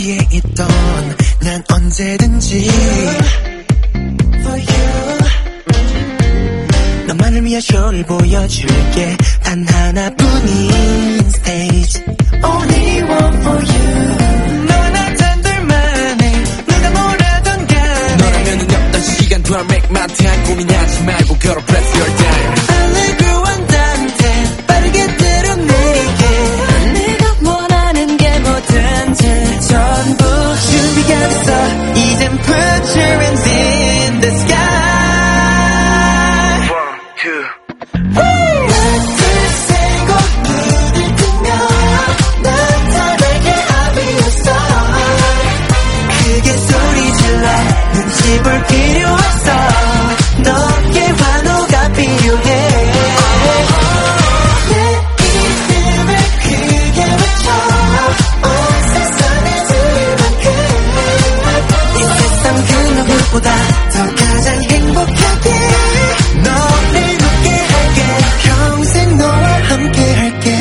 뒤에 있던 난 언제든지 For you. 너만을 위한 쇼를 보여줄게. 단 하나뿐인 stage 그 누구보다 더 가장 행복하게 너를 웃게 할게 평생 너와 함께 할게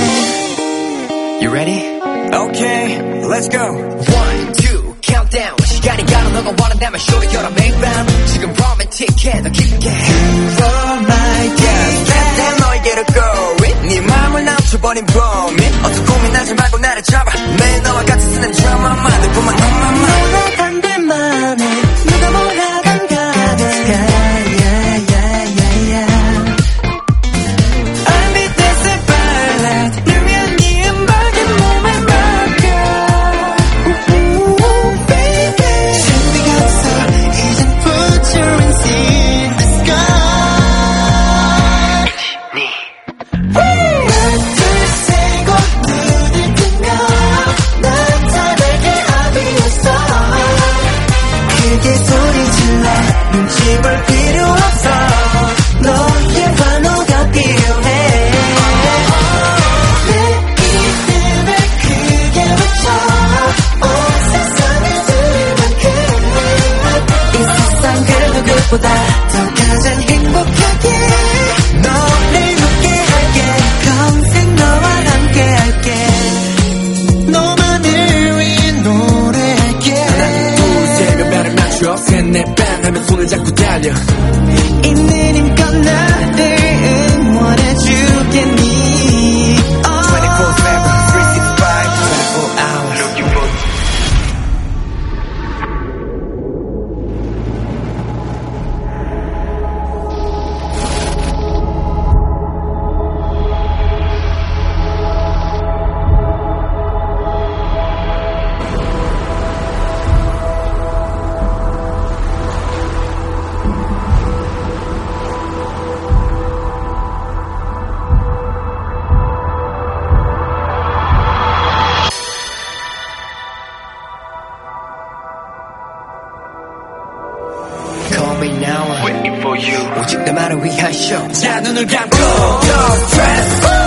You ready? Okay, let's go. One, two, countdown. 시간이 가는 너가 원한다면 쇼를 열어 매일 밤. 지금 romantic해 더 깊게. You're my guest 난 너에게로 go it. 네 마음을 낮춰버린 범인. 어떤 고민하지 말고 나를 잡아. 매일 너와 같이 쓰는 드라마만 늘 보면 너만 너와 보다 더 가장 행복하게 너를 웃게 할게. 평생 너와 함께 할게. 너만을 위해 노래할게. 둘셋몇 발을 맞춰 셋넷 반 하면 손을 잡고 달려. Call me now. waiting for you. 오직 나만을 위한 쇼. 자 눈을 감고. Don't stress.